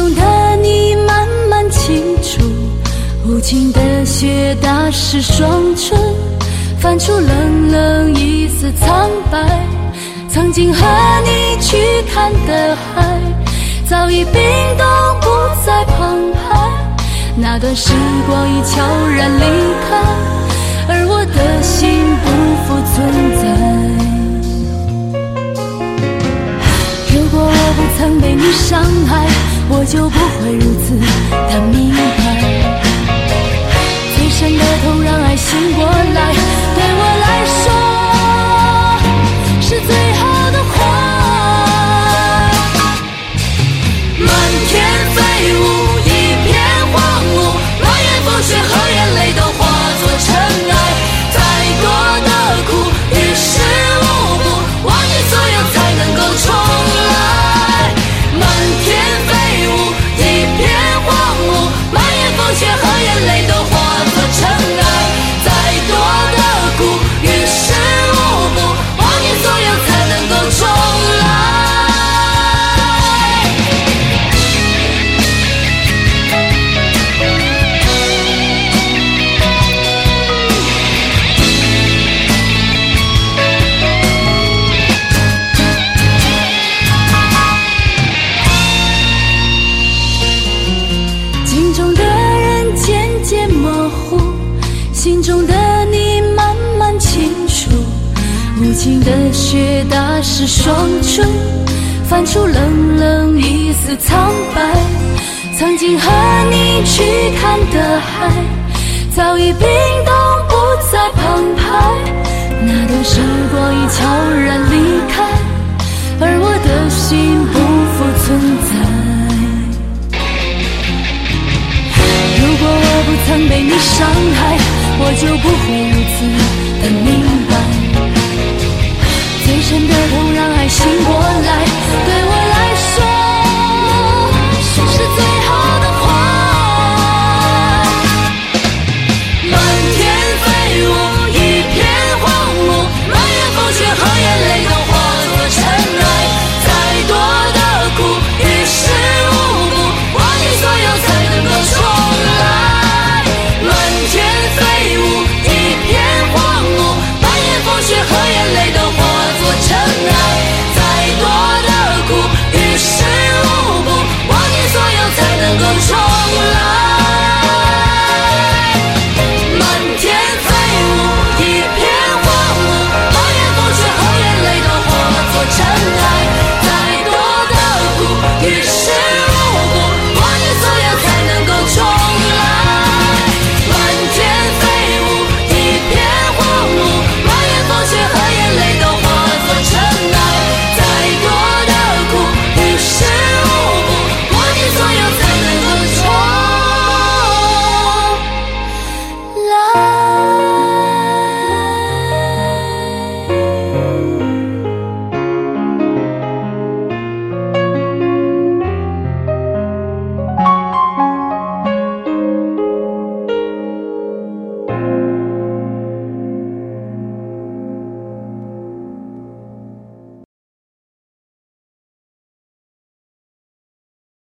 中的你慢慢清楚无情的雪打湿双唇泛出冷冷一丝苍白曾经和你去看的海早已冰冻不再澎湃那段时光已悄然离开。而我的心不复存在如果我不曾被你伤害我就不会如此的明白。最深的痛让爱醒过来，中的你慢慢清楚。无情的雪打湿双唇，泛出冷冷一丝苍白。曾经和你去看的海，早已冰冻不再澎湃。那段时光已悄然离开，而我的心不复存在。如果我不曾被你伤害，我就不会如此的明白。最深的痛让爱醒过